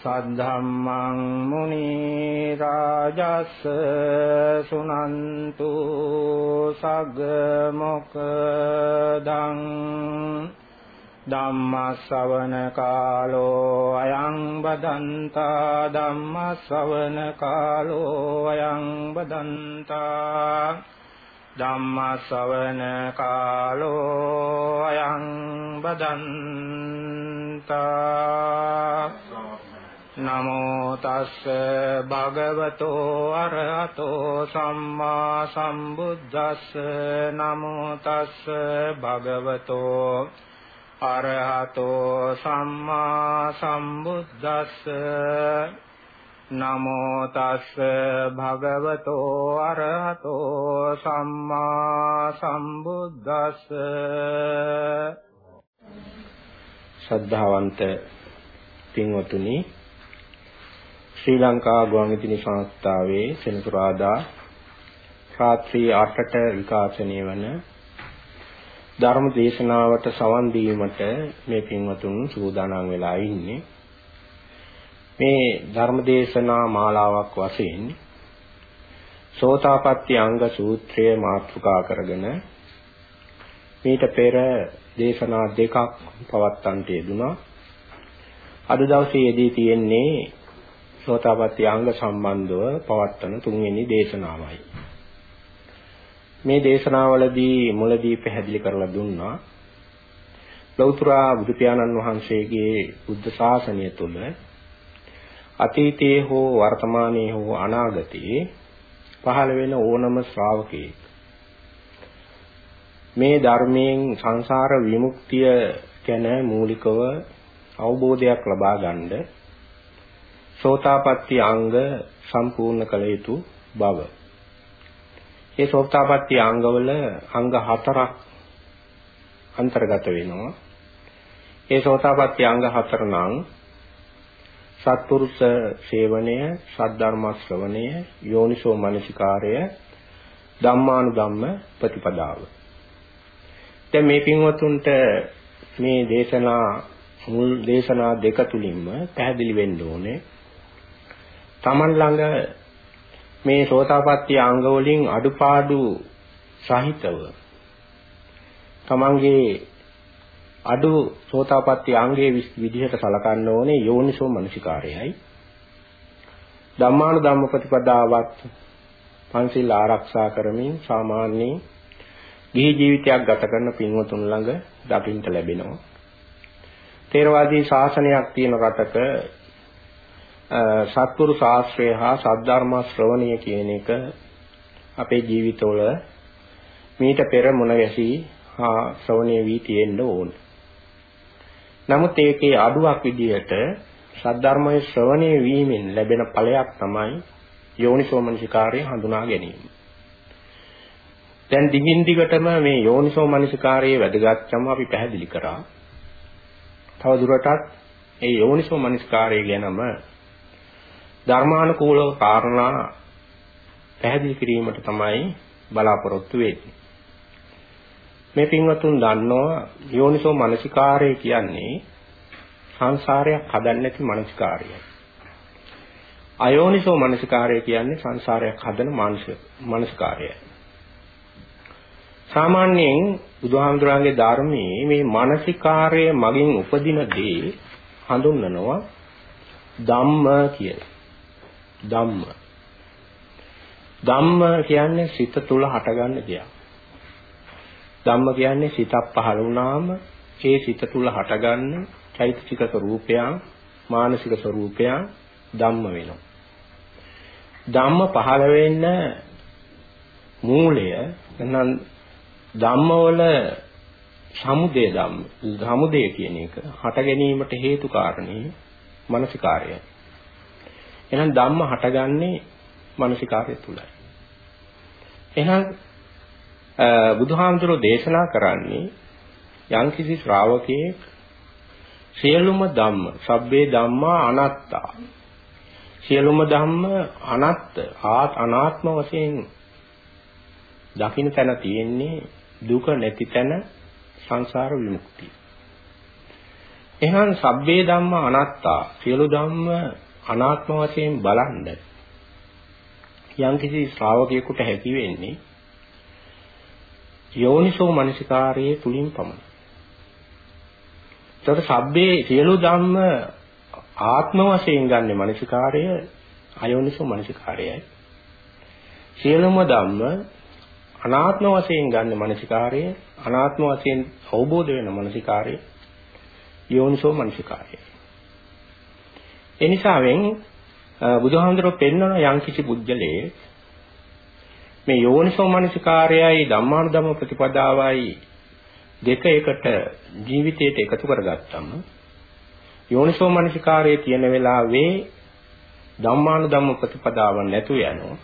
සද්ධම්මං මුනි රාජස් සුනන්තු සග්ග මොකදං ධම්ම ශ්‍රවණ කාලෝ අයං බදන්තා ධම්ම ශ්‍රවණ කාලෝ අයං බදන්තා ධම්ම ශ්‍රවණ කාලෝ අයං බදන්තා නමෝ තස්ස භගවතෝ අරහතෝ සම්මා සම්බුද්දස්ස නමෝ තස්ස භගවතෝ අරහතෝ සම්මා සම්බුද්දස්ස නමෝ තස්ස භගවතෝ අරහතෝ සම්මා සම්බුද්දස්ස ශ්‍රද්ධාවන්ත පින්වතුනි ශ්‍රී ලංකා ගුවන්විදුලි සංස්ථාවේ සෙනසුරාදා රාත්‍රී 8ට විකාශනය වන ධර්ම දේශනාවට සවන් දීමට මේ පින්වතුන් සූදානම් වෙලා ඉන්නේ. මේ ධර්ම දේශනා මාලාවක් වශයෙන් සෝතාපට්ටි අංග සූත්‍රය මාතෘකා කරගෙන මීට පෙර දේශනා දෙකක් පවත්වන්නට යෙදුනා අද දවසේ යෙදී තියෙන්නේ සෝතාපට්ටි අංග සම්බන්ධව පවත්වන තුන්වෙනි දේශනාවයි. මේ දේශනාවලදී මුලදී පැහැදිලි කරලා දුන්නා ලෞතර බුදු පියාණන් වහන්සේගේ බුද්ධ ශාසනය තුළ අතීතයේ හෝ වර්තමානයේ හෝ අනාගතයේ පහළ වෙන ඕනම ශ්‍රාවකයෙක් මේ ධර්මයෙන් සංසාර විමුක්තිය ගැන මූලිකව අවබෝධයක් ලබා ගන්නද සෝතාපට්ටි අංග සම්පූර්ණ කළ යුතු බව. මේ සෝතාපට්ටි අංගවල අංග හතරක් අන්තර්ගත වෙනවා. ඒ සෝතාපට්ටි අංග හතර නම් සත්පුරුෂ සේවනය, සද්ධර්ම ශ්‍රවණය, යෝනිසෝ මනසිකාරය, ධම්මානුධම්ම ප්‍රතිපදාව. දැන් මේ පින්වතුන්ට මේ දේශනා මුල් දේශනා දෙක තුලින්ම පැහැදිලි වෙන්න ඕනේ Taman ළඟ මේ සෝතාපට්ටි අංග වලින් අඩුපාඩු සහිතව තමන්ගේ අඩු සෝතාපට්ටි අංගයේ විදිහට සලකන්න ඕනේ යෝනිසෝ මනසිකාරයයි. ධම්මානු ධම්ම ප්‍රතිපදාවත් පන්සිල් ආරක්ෂා කරමින් සාමාන්‍යයෙන් ගිහි ජීවිතයක් ගත කරන පින්වතුන් ළඟ දකින්න ලැබෙනවා. තේරවාදී ශාසනයක් තියෙන රටක සත්පුරු ශාස්ත්‍රය හා සද්ධර්ම ශ්‍රවණය කියන එක අපේ ජීවිතවල මීට පෙර මුණ ගැසී හා ශ්‍රවණය වී තියෙන්න ඕන. නමුත් ඒකේ අඩුවක් විදිහට සද්ධර්මයේ ශ්‍රවණය වීමෙන් ලැබෙන ඵලයක් තමයි යෝනිසෝමනසිකාරය හඳුනා ගැනීම. දැන් දිගින් දිගටම මේ යෝනිසෝමනසිකාරයේ වැදගත්කම අපි පැහැදිලි කරා. තව දුරටත් ඒ යෝනිසෝමනසිකාරය ගැනම ධර්මානුකූලව කාරණා පැහැදිලි කිරීමට තමයි බලාපොරොත්තු වෙන්නේ. මේ පින්වතුන් දන්නවා යෝනිසෝ මනසිකාරය කියන්නේ සංසාරයක් හදන්නේ නැති මනසිකාරයයි. අයෝනිසෝ මනසිකාරය කියන්නේ සංසාරයක් හදන මානසික මනසිකාරයයි. සාමාන්‍යයෙන් බුදුහාමුදුරන්ගේ ධර්මයේ මේ මානසිකාරය මගින් උපදින දේ හඳුන්වනවා ධම්ම කියලා. ධම්ම. ධම්ම කියන්නේ සිත තුල හටගන්න දෙයක්. ධම්ම කියන්නේ සිතක් පහළ වුණාම ඒ සිත තුල හටගන්න චෛතසික ස්වરૂපයන් මානසික ස්වરૂපයන් ධම්ම වෙනවා. ධම්ම පහළ වෙන්න මූලය එහෙනම් ධම්මවල සමුදය ධම්ම සමුදය කියන එක හට ගැනීමට හේතු කාරණේ මානසිකාරයයි. එහෙනම් ධම්ම හටගන්නේ මානසිකාරය තුලයි. එහෙනම් බුදුහාමුදුරෝ දේශනා කරන්නේ යම්කිසි ශ්‍රාවකයෙක් සියලුම ධම්ම, සබ්බේ ධම්මා අනාත්තා. සියලුම ධම්ම අනාත්ත, ආත් අනාත්ම වශයෙන් දකින්න තැන තියෙන්නේ දුක නැති තැන සංසාර විමුක්තිය. එහෙනම් සබ්බේ ධම්ම අනාත්තා සියලු ධම්ම අනාත්ම වශයෙන් බලන්න යම්කිසි ශ්‍රාවකයෙකුට හැකි වෙන්නේ යෝනිසෝ මනසිකාරයේ තුලින් පමණයි. ඒතකොට සබ්බේ සියලු ධම්ම ආත්ම වශයෙන් ගන්න මනසිකාරය අයෝනිසෝ මනසිකාරයයි. සියලුම ධම්ම අනාත්ම වශයෙන් ගන්න මනසිකාරය අනාත්ම වශයෙන් අවබෝධ වෙන මනසිකාරය යෝනිසෝ මනසිකාරය. එනිසාවෙන් බුදුහාමුදුරුවෝ පෙන්වන යම්කිසි බුද්ධලේ මේ යෝනිසෝ මනසිකාරයයි ධම්මානුධම්ම ප්‍රතිපදාවයි දෙක එකට ජීවිතයට එකතු කරගත්තම යෝනිසෝ මනසිකාරයේ තියෙන වෙලාවේ ධම්මානුධම්ම ප්‍රතිපදාව නැතු යනවා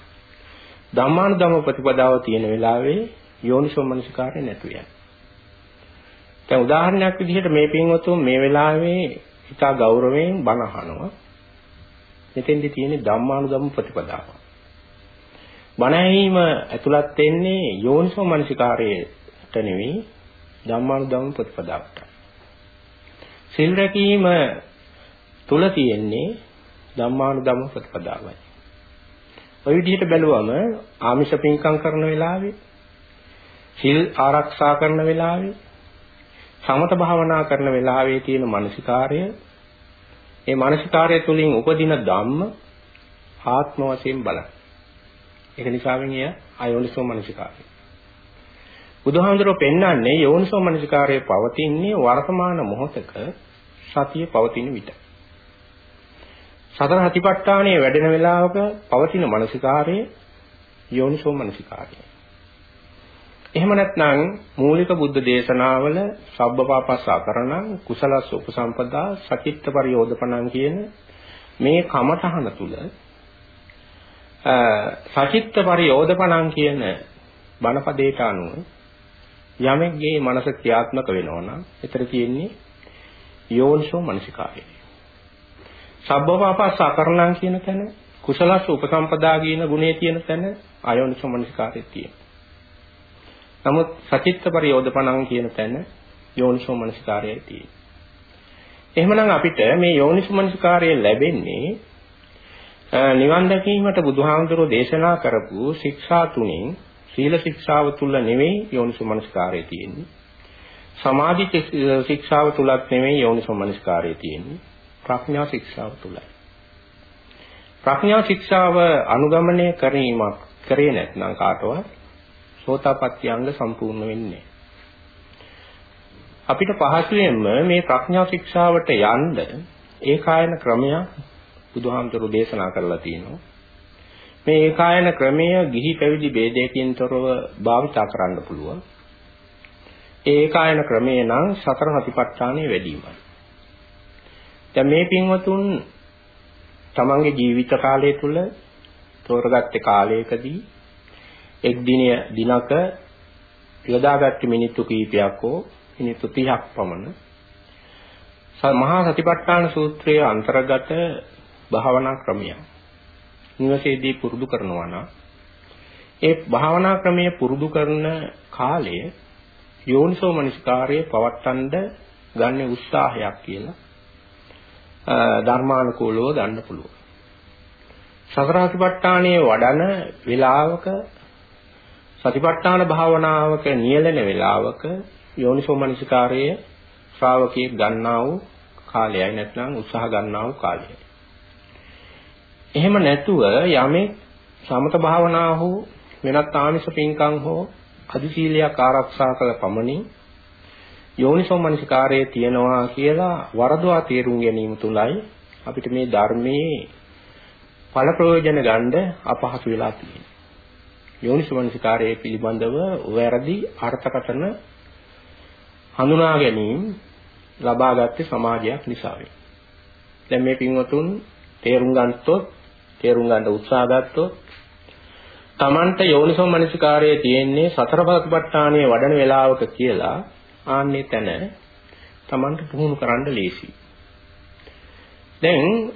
ධම්මානුධම්ම ප්‍රතිපදාව තියෙන වෙලාවේ යෝනිසෝ මනසිකාරය නැතු යනවා දැන් උදාහරණයක් විදිහට මේ පින්වතුන් මේ වෙලාවේ ඉතා ගෞරවයෙන් බණ අහනවා. මෙතෙන්දි තියෙන්නේ ධම්මානුධම්ම ප්‍රතිපදාව. බණ ඇහිම ඇතුළත් වෙන්නේ යෝනිසෝ මනසිකාරයට නෙවෙයි ධම්මානුධම්ම ප්‍රතිපදාවට. සිල් රැකීම තුල තියෙන්නේ ධම්මානුධම්ම ප්‍රතිපදාවයි. ඔය විදිහට බැලුවම ආමිෂ පින්කම් කරන වෙලාවේ සිල් ආරක්ෂා කරන වෙලාවේ සමත භාවනා කරන වෙලාවේ තියෙන මානසිකාර්ය ඒ මානසිකාර්ය තුලින් උපදින ධම්ම ආත්ම වශයෙන් බලන්න. ඒක නිසාවෙන් එය අයෝනිසෝ මානසිකාර්ය. බුදුහාමුදුරුවෝ පෙන්වන්නේ යෝනිසෝ මානසිකාර්යය පවතින්නේ වර්තමාන මොහොතක සතිය පවතින විට. සතර හතිපට්ඨානයේ වැඩෙන වෙලාවක පවතින මානසිකාර්යය යෝනිසෝ මානසිකාර්යය. එහෙම නැත්නම් මූලික බුද්ධ දේශනාවල සබ්බපාපස්ස අකරණං කුසලස්ස උපසම්පදා සචිත්ත පරියෝධපණං කියන මේ කමතහන තුල සචිත්ත පරියෝධපණං කියන බණපදයට අනුව යමෙක්ගේ මනස ක්‍රියාත්මක වෙනවා නම් එතන තියෙන්නේ යෝනිසෝ මනසිකාරය. සබ්බපාපස්ස අකරණං කියන තැන කුසලස්ස උපසම්පදා කියන ගුණේ තියෙන තැන අයෝනිසෝ මනසිකාරය තියෙනවා. නමුත් සචිත්ත පරියෝධපණං කියන තැන යෝනිසෝ මනසිකාරයයි තියෙන්නේ. එහෙමනම් අපිට මේ යෝනිසෝ මනසිකාරය ලැබෙන්නේ නිවන් දැකීමට බුදුහාමුදුරෝ දේශනා කරපු ශික්ෂා තුනෙන් සීල ශික්ෂාව තුල නෙවෙයි යෝනිසෝ මනසිකාරය තියෙන්නේ. සමාධි ශික්ෂාව තුලත් නෙවෙයි යෝනිසෝ මනසිකාරය තියෙන්නේ. ප්‍රඥා ශික්ෂාව තුලයි. ප්‍රඥා ශික්ෂාව අනුගමනය කිරීමක් කරේ නැත්නම් කාටවත් සෝතාපට්ටි අංග සම්පූර්ණ වෙන්නේ අපිට පහසුවෙන්ම මේ ප්‍රඥා ශික්ෂාවට යන්න ඒකායන ක්‍රමයක් බුදුහාමුදුරු දේශනා කරලා තියෙනවා. මේ ඒකායන ක්‍රමය ගිහි පැවිදි ભેදයකින් තොරව භාවිතා කරන්න පුළුවන්. ඒ ඒකායන ක්‍රමය නම් සතර හතිපට්ඨානෙ වැඩිමයි. දැන් මේ පින්වතුන් තමන්ගේ ජීවිත කාලය තුල තෝරගත්තේ කාලයකදී එක් දිනය දිනක යොදාගත් මිනිත්තු කිහිපයක් හෝ මිනිත්තු 30ක් පමණ මහා සතිපට්ඨාන සූත්‍රයේ අන්තර්ගත භාවනා ක්‍රමයක්. නිවසේදී පුරුදු කරනවා නම් ඒ භාවනා ක්‍රමයේ පුරුදු කරන කාලය යෝනිසෝ මනසිකාරයේ පවත්තන්න ගන්න උත්සාහයක් කියලා ධර්මානුකූලව ගන්න පුළුවන්. සතරාතිපට්ඨානයේ වඩන වේලාවක සතිපට්ඨාන භාවනාවක නියැලෙන වෙලාවක යෝනිසෝ මනසිකාරයේ ශ්‍රාවකයෙක් ගන්නා වූ කාලයයි නැත්නම් උත්සාහ ගන්නා වූ කාලයයි. එහෙම නැතුව යමෙක් සමත භාවනා හෝ වෙනත් ආමිෂ පින්කම් හෝ අධිශීලයක් ආරක්ෂා කළ පමණින් යෝනිසෝ මනසිකාරයේ තියනවා කියලා වරදවා තේරුම් ගැනීම තුලයි අපිට මේ ධර්මයේ ඵල ප්‍රයෝජන ගන්න අපහසු වෙලා තියෙන්නේ. යෝනිසමනසිකාරයේ පිළිබඳව වැරදි අර්ථකථන හඳුනා ගැනීම ලබාගත්තේ සමාජයක් නිසාවෙන්. දැන් මේ පින්වතුන් තේරුම් ගන්නතොත් තේරුම් ගන්න උත්සාහ ගත්තොත් Tamanට යෝනිසෝ මනසිකාරයේ තියෙන්නේ සතර සතිපට්ඨානයේ වඩන වේලාවක කියලා ආන්නේ තැන Tamanට පුහුණු කරන්න ලේසි. දැන්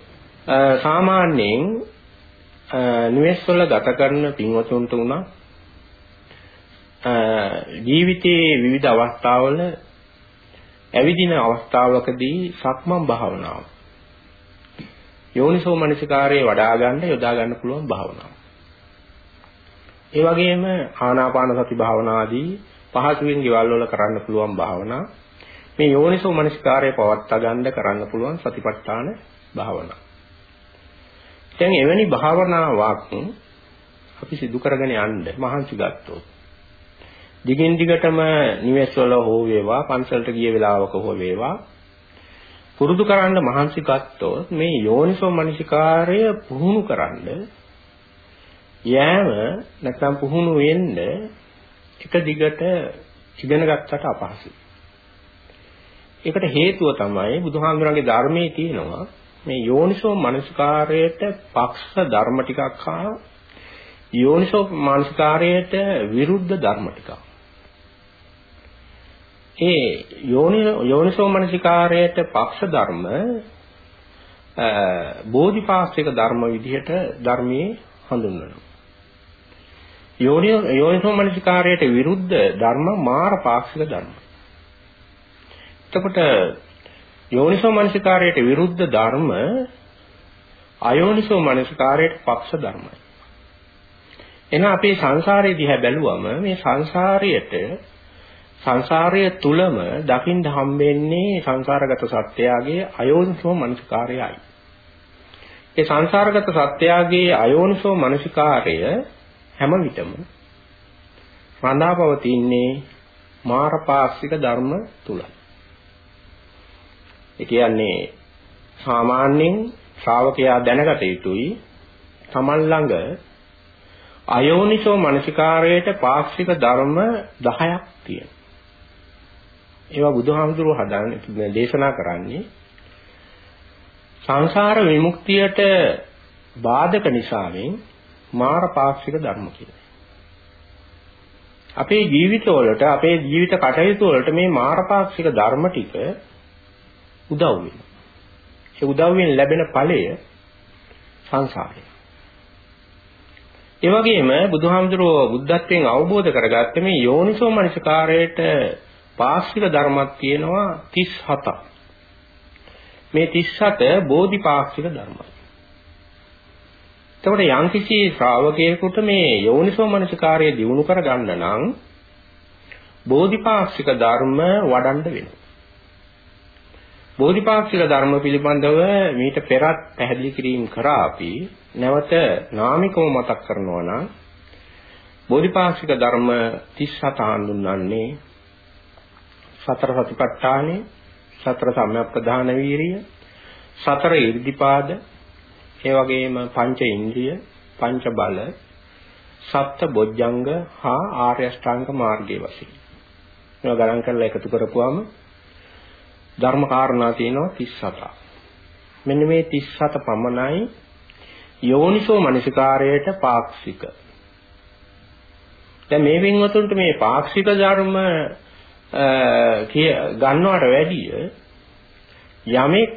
සාමාන්‍යයෙන් නිවෙස් වල ගත කරන පින්වතුන්ට උනා ජීවිතයේ විවිධ අවස්ථාවල ඇවිදින අවස්ථාවකදී සක්මන් භාවනාව යෝනිසෝ මනසිකාරයේ වඩා ගන්න යොදා ගන්න පුළුවන් භාවනාව. ඒ වගේම ආනාපාන සති භාවනාදී පහසුවෙන් ගෙවල් වල කරන්න පුළුවන් භාවනා. මේ යෝනිසෝ මනසිකාරයේ පවත්වා ගන්න කරන්න පුළුවන් සතිපට්ඨාන භාවනා. දැන් එවැනි භාවනාවක් අපි සිදු කරගෙන යන්න මහන්සි ගත්තොත් දිගින් දිගටම නිවෙස් වල හෝ වේවා පන්සලට ගිය වෙලාවක හෝ වේවා පුරුදු කරන්න මහන්සි ගත්තොත් මේ යෝනිසෝ මනසිකාරය පුහුණු කරන්න යෑම නැත්නම් පුහුණු වෙන්න එක දිගට ඉගෙන ගත්තට අපහසුයි. ඒකට හේතුව තමයි බුදුහාමුදුරන්ගේ ධර්මයේ තියෙනවා මේ යෝනිසෝ මනසිකාරයට පක්ෂ ධර්ම ටිකක් හා යෝනිසෝ මනසිකාරයට විරුද්ධ ධර්ම ටිකක්. ඒ යෝනිසෝ මනසිකාරයට පක්ෂ ධර්ම බෝධිපාක්ෂික ධර්ම විදිහට ධර්මයේ හඳුන්වනවා. යෝනිසෝ මනසිකාරයට විරුද්ධ ධර්ම මාර පාක්ෂික ධර්ම. එතකොට යෝනිසෝ මනසිකාරයට විරුද්ධ ධර්ම අයෝනිසෝ මනසිකාරයට පක්ෂ ධර්මයි. එහෙනම් අපේ සංසාරයේ දිහා බැලුවම මේ සංසාරයට සංසාරය තුලම දකින්න හම්බෙන්නේ සංසාරගත සත්‍යයගේ අයෝනිසෝ මනසිකාරයයි. ඒ සංසාරගත සත්‍යයගේ අයෝනිසෝ මනසිකාරය හැම විටම රඳාපවතින්නේ මාරපාක්ෂික ධර්ම තුලයි. ඒ කියන්නේ සාමාන්‍යයෙන් ශ්‍රාවකයා දැනගත යුතුයි තමන් ළඟ අයෝනිසෝ මනසිකාරයට පාක්ෂික ධර්ම 10ක් තියෙනවා. ඒවා බුදුහාමුදුරුවෝ හදාන්නේ දේශනා කරන්නේ සංසාර විමුක්තියට බාධක නිසාවෙන් මාර පාක්ෂික ධර්ම කියලා. අපේ ජීවිතවලට අපේ ජීවිත කටයුතු වලට මේ මාර පාක්ෂික ධර්ම ටික උදව් වෙනවා. ඒ උදව්වෙන් ලැබෙන ඵලය සංසාරය. ඒ වගේම බුදුහාමුදුරුවෝ බුද්ධත්වයෙන් අවබෝධ කරගත්තේ මේ යෝනිසෝ මනසිකාරයට පාක්ෂික ධර්මයක් තියෙනවා 37ක්. මේ 37 බෝධිපාක්ෂික ධර්මයි. එතකොට යම්කිසි ශ්‍රාවකයෙකුට මේ යෝනිසෝ මනසිකාරය දියුණු කරගන්න නම් බෝධිපාක්ෂික ධර්ම වඩන්න වෙනවා. බෝධිපාක්ෂික ධර්ම පිළිබඳව මීට පෙරත් පැහැදිලි කිරීම කරා අපි නැවත නාමිකව මතක් කරනවා නම් බෝධිපාක්ෂික ධර්ම 37 හඳුන්වන්නේ සතර සතිපට්ඨානෙ සතර සම්‍යක්ප්‍රධාන වීරිය සතර ඉර්ධිපාද ඒ වගේම පංච ඉන්ද්‍රිය පංච බල සප්ත බොජ්ජංග හා ආර්ය අෂ්ටාංග මාර්ගයේ වශයෙන්. මේවා ගණන් කරලා එකතු කරපුවාම ධර්ම කාරණා තියෙනවා 37ක් මෙන්න මේ 37 පමණයි යෝනිසෝ මනසිකාරයට පාක්ෂික. දැන් මේ වින්වතුන්ට මේ පාක්ෂික ධර්ම ගන්නවට වැඩිය යමෙක්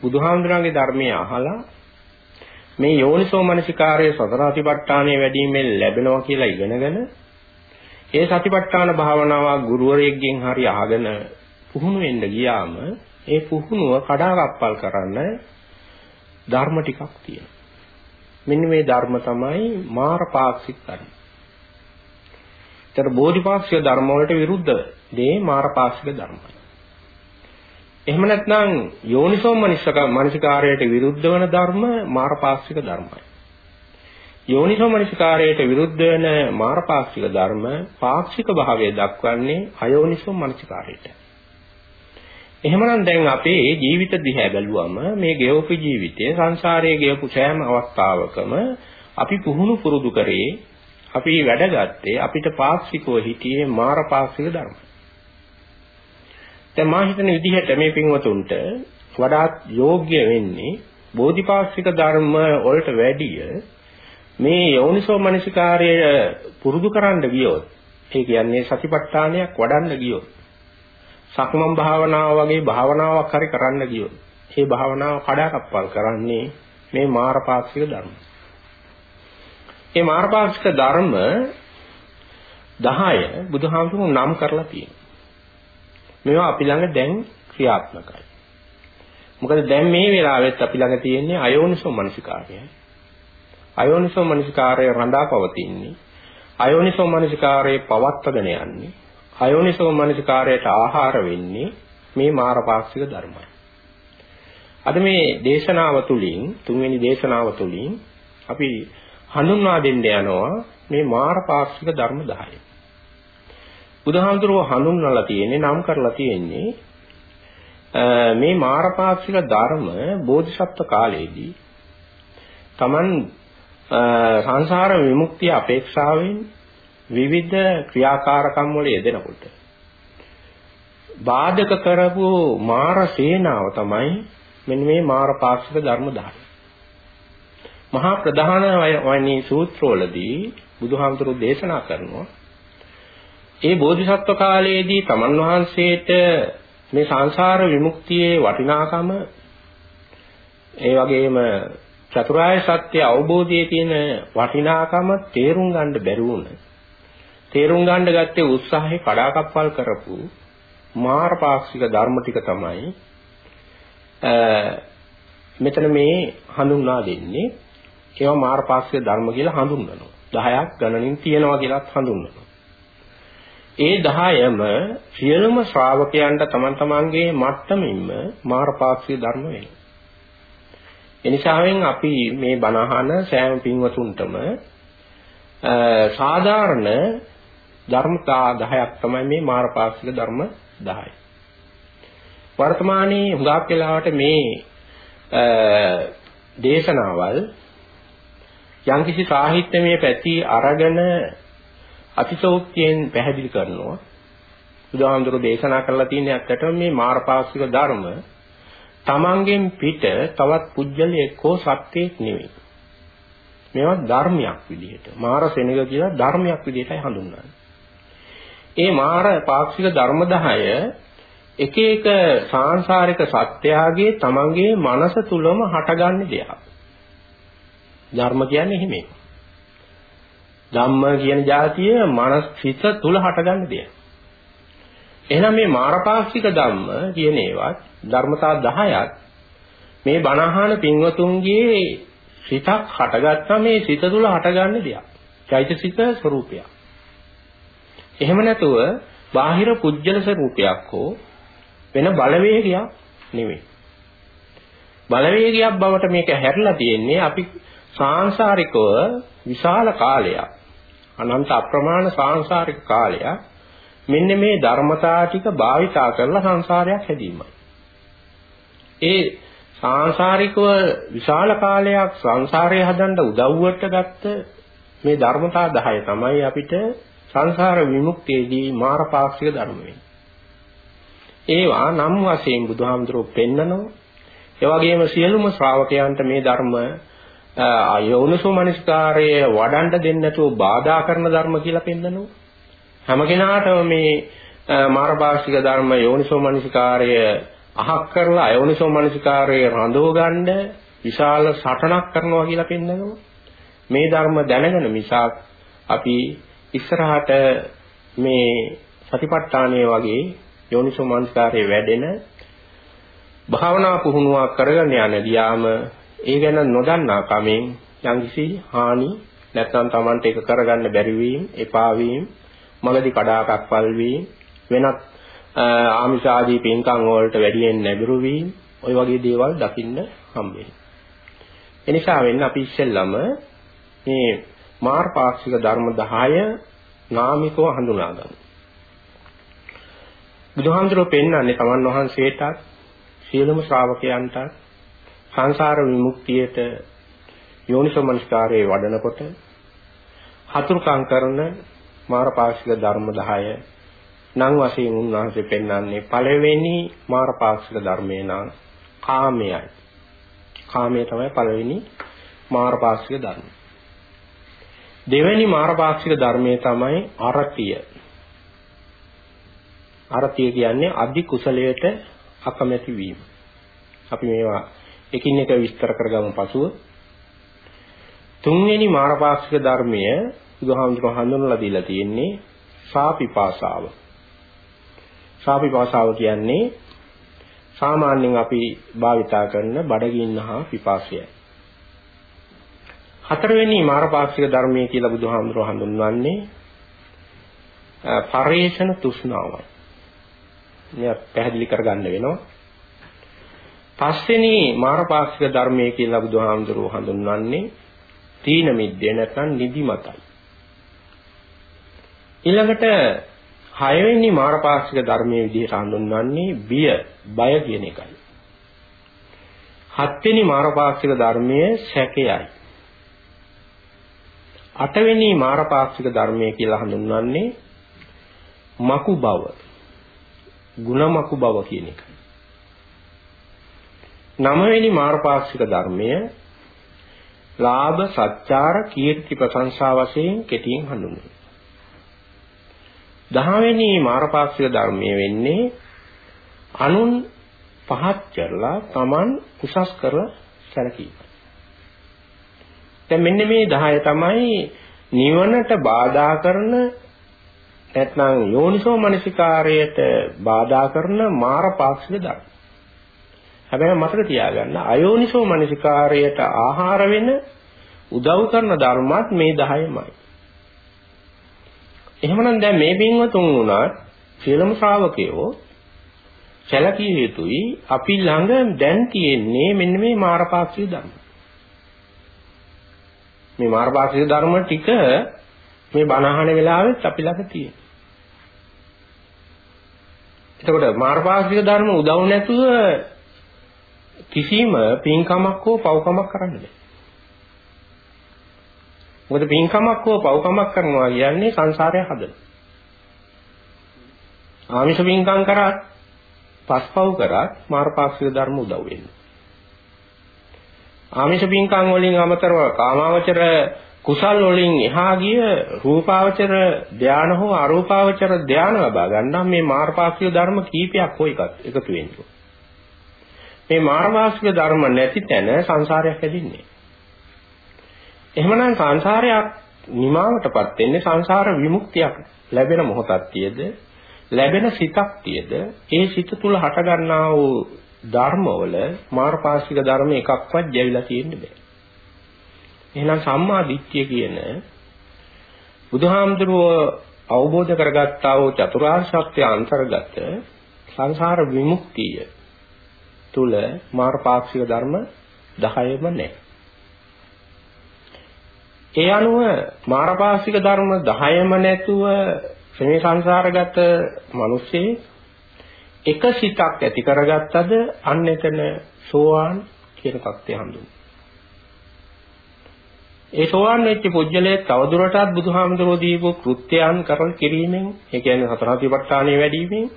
බුදුහාමුදුරන්ගේ ධර්මයේ අහලා මේ යෝනිසෝ මනසිකාරයේ සතර අතිපට්ඨානයේ වැඩිමෙන් ලැබෙනවා කියලා ඉගෙනගෙන ඒ සතිපට්ඨාන භාවනාව ගුරුවරයෙක්ගෙන් හරි අහගෙන පුහුණු වෙන්න ගියාම ඒ පුහුණුව කඩාකප්පල් කරන්න ධර්ම ටිකක් තියෙනවා. මෙන්න මේ ධර්ම තමයි මාරපාක්ෂික ධර්ම. ඒතර බෝධිපාක්ෂික ධර්ම වලට විරුද්ධ දේ මාරපාක්ෂික ධර්මයි. එහෙම නැත්නම් යෝනිසෝ මනසිකාරයට විරුද්ධ වන ධර්ම මාරපාක්ෂික ධර්මයි. යෝනිසෝ මනසිකාරයට විරුද්ධ වෙන මාරපාක්ෂික ධර්ම පාක්ෂික භාවය දක්වන්නේ අයෝනිසෝ මනසිකාරයට. එහෙමනම් දැන් අපේ ජීවිත දිහා බැලුවම මේ ගෙවපු ජීවිතය සංසාරයේ ගෙවපු සෑම අවස්ථාවකම අපි පුහුණු පුරුදු කරේ අපි වැඩගත්තේ අපිට පාක්ෂිකව හිටියේ මාර පාක්ෂික ධර්ම. දැන් මා හිතන විදිහට මේ පින්වතුන්ට වඩාත් යෝග්‍ය වෙන්නේ බෝධිපාක්ෂික ධර්ම වලට වැඩිය මේ යෝනිසෝ මනසිකාර්ය පුරුදු කරන්න ගියොත් ඒ කියන්නේ සතිපට්ඨානයක් වඩන්න ගියොත් සක්මන් භාවනාව වගේ භාවනාවක් හරි කරන්න ගියොත් ඒ භාවනාව කඩාකප්පල් කරන්නේ මේ මාරපාක්ෂික ධර්ම. මේ මාරපාක්ෂික ධර්ම 10 බුදුහාමුදුරුවෝ නම් කරලා තියෙනවා. මේවා අපි ළඟ දැන් ක්‍රියාත්මකයි. මොකද දැන් මේ වෙලාවෙත් අපි ළඟ තියෙන්නේ අයෝනිසෝ මනසිකාරයයි. අයෝනිසෝ මනසිකාරය රඳා පවතින්නේ. අයෝනිසෝ මනසිකාරයේ පවත්වගෙන යන්නේ. අයෝනිසෝ මනසිකාරයට ආහාර වෙන්නේ මේ මාරපාක්ෂික ධර්මයි. අද මේ දේශනාව තුළින් තුන්වෙනි දේශනාව තුළින් අපි හඳුන්වා දෙන්න යනවා මේ මාරපාක්ෂික ධර්ම 10. බුදුහාමුදුරුවෝ හඳුන්වලා තියෙන්නේ නම් කරලා තියෙන්නේ මේ මාරපාක්ෂික ධර්ම බෝධිසත්ව කාලයේදී Taman සංසාර විමුක්තිය අපේක්ෂාවෙන් විවිධ ක්‍රියාකාරකම් වල යෙදෙනකොට බාධක කරපු මාර සේනාව තමයි මෙන්න මේ මාරපාක්ෂික ධර්ම 10. මහා ප්‍රධාන වයිනී සූත්‍රවලදී බුදුහාමුදුරු දේශනා කරනවා ඒ බෝධිසත්ව කාලයේදී තමන් වහන්සේට මේ සංසාර විමුක්තියේ වටිනාකම ඒ වගේම චතුරාර්ය සත්‍ය අවබෝධයේ තියෙන වටිනාකම තේරුම් ගන්න බැරි වුණ තේරුම් ගන්න ගත්තේ උත්සාහේ කඩාකප්පල් කරපු මාරපාක්ෂික ධර්ම ටික තමයි මෙතන මේ හඳුන්වා දෙන්නේ ඒවා මාරපාක්ෂික ධර්ම කියලා හඳුන්වනවා. 10ක් ගණනින් තියෙනවා කියලාත් හඳුන්වනවා. ඒ 10ම සියලුම ශ්‍රාවකයන්ට තමන් තමන්ගේ මට්ටමින්ම මාරපාක්ෂික ධර්ම වෙනවා. එනිසාවෙන් අපි මේ බණහන සෑම පින්වතුන්ටම සාධාරණ ධර්මතා 10ක් තමයි මේ මාරපාක්ෂික ධර්ම 10යි. වර්තමානයේ හුඟක් වෙලාවට මේ දේශනාවල් යම්කිසි සාහිත්‍යමය පැති අරගෙන අතිශෝක්තියෙන් පැහැදිලි කරනවා. බුදුහාමුදුරු දේශනා කරලා තියෙන ඇත්තටම මේ මාරපාක්ෂික ධර්ම තමන්ගෙන් පිට තවත් පුජ්‍යලයක් හෝ සත්‍යයක් නෙවෙයි. මේවා ධර්මයක් විදිහට. මාර සෙනග කියලා ධර්මයක් විදිහටයි හඳුන්වන්නේ. ඒ මාර පාක්ෂික ධර්ම 10 එක එක සාංශාරික සත්‍යයගේ තමන්ගේ මනස තුලම හටගන්න දෙයක්. ධර්ම කියන්නේ එහෙම එකක්. ධම්ම කියන જાතිය මනස් හිත තුල හටගන්න දෙයක්. එහෙනම් මේ මාරපාක්ෂික ධම්ම කියන ඒවත් ධර්මතා 10ක් මේ බණහන පින්වතුන්ගේ සිතක් හටගත්තා මේ සිත තුළ හටගන්න දෙයක්. චෛතසික ස්වરૂපයක්. එහෙම නැතුව බාහිර පුජ්‍යල ස්වરૂපයක් හෝ වෙන බලවේගයක් නෙවෙයි. බලවේගයක් බවට මේක හැරිලා තියෙන්නේ අපි සාංශාරිකව විශාල කාලයක් අනන්ත අප්‍රමාණ සාංශාරික කාලයක් මෙන්න මේ ධර්මතා ටික භාවිතා කරලා සංසාරයක් හැදීමයි. ඒ සාංශාරිකව විශාල කාලයක් සංසාරය හදන්න උදව්වට ගත්ත මේ ධර්මතා 10 තමයි අපිට සංසාර විමුක්තියේදී මාරපාක්ෂික ධර්ම වෙන්නේ. ඒවා නම් වශයෙන් බුදුහාමුදුරුවෝ පෙන්නනවා. ඒ වගේම සියලුම ශ්‍රාවකයන්ට මේ ධර්ම අයෝනිසෝ මනස්කාරය වඩන්න දෙන්නේ නැතුව බාධා කරන ධර්ම කියලා පෙන්නනවා. හැම කෙනාටම මේ මාරපාක්ෂික ධර්ම යෝනිසෝ මනස්කාරය අහක් කරලා අයෝනිසෝ මනසිකාරය රඳව ගන්න විශාල සටනක් කරනවා කියලා පෙන්නනවා. මේ ධර්ම දැනගෙන මිසක් අපි ඉස්සරහට මේ සතිපට්ඨානය වගේ යෝනිසෝ මනසිකාරයේ වැඩෙන භාවනා පුහුණුවක් කරගෙන යන ගියාම ඒ ගැන නොදන්නා කමෙන් යම්කිසි හානි නැත්නම් Tamante එක කරගන්න බැරි වීම, එපා වීම, මගදී කඩාකප්පල් වීම, වෙනත් ආමිෂ ආදී පින්කම් වලට වැඩියෙන් නැඹුරු වීම ওই වගේ දේවල් දකින්න හම්බෙන්නේ. එනිසා වෙන්න අපි ඉස්සෙල්ලම මේ මාර්ගපාක්ෂික ධර්ම 10 නාමිකව හඳුනා ගමු. බුදුහාමුදුරුවෝ පෙන්වන්නේ තමන් වහන්සේටත් සියලුම ශ්‍රාවකයන්ට සංසාර විමුක්තියට යෝනිසෝමනස්කාරයේ වඩනකොට හතුරුකම් කරන මාර්ගපාක්ෂික ධර්ම 10 නම් වශයෙන් උන්වහන්සේ පෙන්වන්නේ පළවෙනි මාරපාක්ෂික ධර්මේ නම් කාමයයි. කාමය තමයි පළවෙනි මාරපාක්ෂික ධර්ම. දෙවෙනි මාරපාක්ෂික ධර්මයේ තමයි අරතිය. අරතිය කියන්නේ අධි කුසලයට අකමැති වීම. අපි මේවා එකින් එක විස්තර කරගමු පසුව. තුන්වෙනි මාරපාක්ෂික ධර්මය බුදුහාමුදුරුවෝ හඳුන්වලා දීලා තියෙන්නේ සාපිපාසාව. සාපිපාසාව කියන්නේ සාමාන්‍යයෙන් අපි භාවිතා කරන බඩගින්න හා පිපාසයයි. හතරවෙනි මාරපාක්ෂික ධර්මයේ කියලා බුදුහාමුදුරුවෝ හඳුන්වන්නේ පරේෂණ තෘෂ්ණාවයි. මෙය පැහැදිලි කරගන්න වෙනවා. පස්වෙනි මාරපාක්ෂික ධර්මයේ කියලා බුදුහාමුදුරුවෝ හඳුන්වන්නේ තීන මිද්දේ නැත්නම් නිදිමතයි. ඊළඟට හයවෙනි මාරපාක්ෂික ධර්මයේ විදිහට හඳුන්වන්නේ බිය, බය කියන එකයි. හත්වෙනි මාරපාක්ෂික ධර්මයේ සැකයයි. අටවෙනි මාරපාක්ෂික ධර්මය කියලා හඳුන්වන්නේ මකු බව. ಗುಣමකු බව කියන එක. නවවෙනි මාරපාක්ෂික ධර්මය ලාභ සත්‍චාර කීර්ති ප්‍රශංසා වශයෙන් කෙටියෙන් හඳුන්වනවා. දහවෙනි මාරපාක්ෂික ධර්මයේ වෙන්නේ අනුන් පහත් කරලා Taman උසස් කරලා සැලකීම. දැන් මෙන්න මේ 10 තමයි නිවනට බාධා කරන නැත්නම් යෝනිසෝ මනසිකාරයට බාධා කරන මාරපාක්ෂික ධර්ම. හැබැයි මතක තියාගන්න අයෝනිසෝ මනසිකාරයට ආහාර වෙන උදව් කරන ධර්මات මේ 10මයි. එහෙමනම් දැන් මේ පින්වතුන් උනත් සියලුම ශ්‍රාවකයෝ සැලකිය යුතුයි අපි ළඟ දැන් තියෙන්නේ මෙන්න මේ මාරපාක්ෂික ධර්ම. මේ මාර්ගපාක්ෂික ධර්ම ටික මේ බණහන වෙලාවෙත් අපි ළඟ තියෙනවා. එතකොට මාර්ගපාක්ෂික ධර්ම උදව් නැතුව කිසිම පින්කමක් හෝ පව්කමක් කරන්න බෑ. මොකද පින්කමක් හෝ පව්කමක් කරනවා කියන්නේ සංසාරය හදන. ආමිෂ පින්කම් කරත් පස්පව් කරත් මාර්ගපාක්ෂික ධර්ම උදව් වෙනවා. ආමිෂ පින්කම් වලින් අමතරව කාමාවචර කුසල් වලින් එහා ගිය රූපාවචර ධාන හෝ අරූපාවචර ධාන ලබා ගන්න මේ මාර්ගපාක්ෂික ධර්ම කීපයක් හෝ එකත් එකතු වෙන්නේ. මේ මාර්ගපාක්ෂික ධර්ම නැති තැන සංසාරයක් හැදින්නේ. එහෙමනම් සංසාරයක් නිමාවටපත් වෙන්නේ සංසාර විමුක්තියක් ලැබෙන මොහොතක් තියද ලැබෙන සිතක් තියද ඒ සිත තුල හට ගන්නා වූ ධර්මවල මාර්ගපාක්ෂික ධර්ම එකක්වත් ජැවිලා තියෙන්න බෑ. එහෙනම් සම්මා දිට්ඨිය කියන බුදුහාමුදුරුව අවබෝධ කරගත්තා වූ චතුරාර්ය සත්‍ය අන්තර්ගත සංසාර විමුක්තිය තුල මාර්ගපාක්ෂික ධර්ම 10ම නැහැ. ඒ අනුව මාර්ගපාක්ෂික ධර්ම 10ම නැතුව මේ සංසාරගත මිනිස්සේ එක සිතක් ඇති කරගත්තද අන්න එතන සෝවාන් කියන தත්ත්වය හඳුන්වනවා. ඒ සෝවාන් වෙච්ච පුජ්‍යලයේ තවදුරටත් බුදුහාමුදුරෝ දීපු කෘත්‍යයන් කරන කිරීමෙන් ඒ කියන්නේ හතරාතිපට්ඨානෙ වැඩිවීමෙන්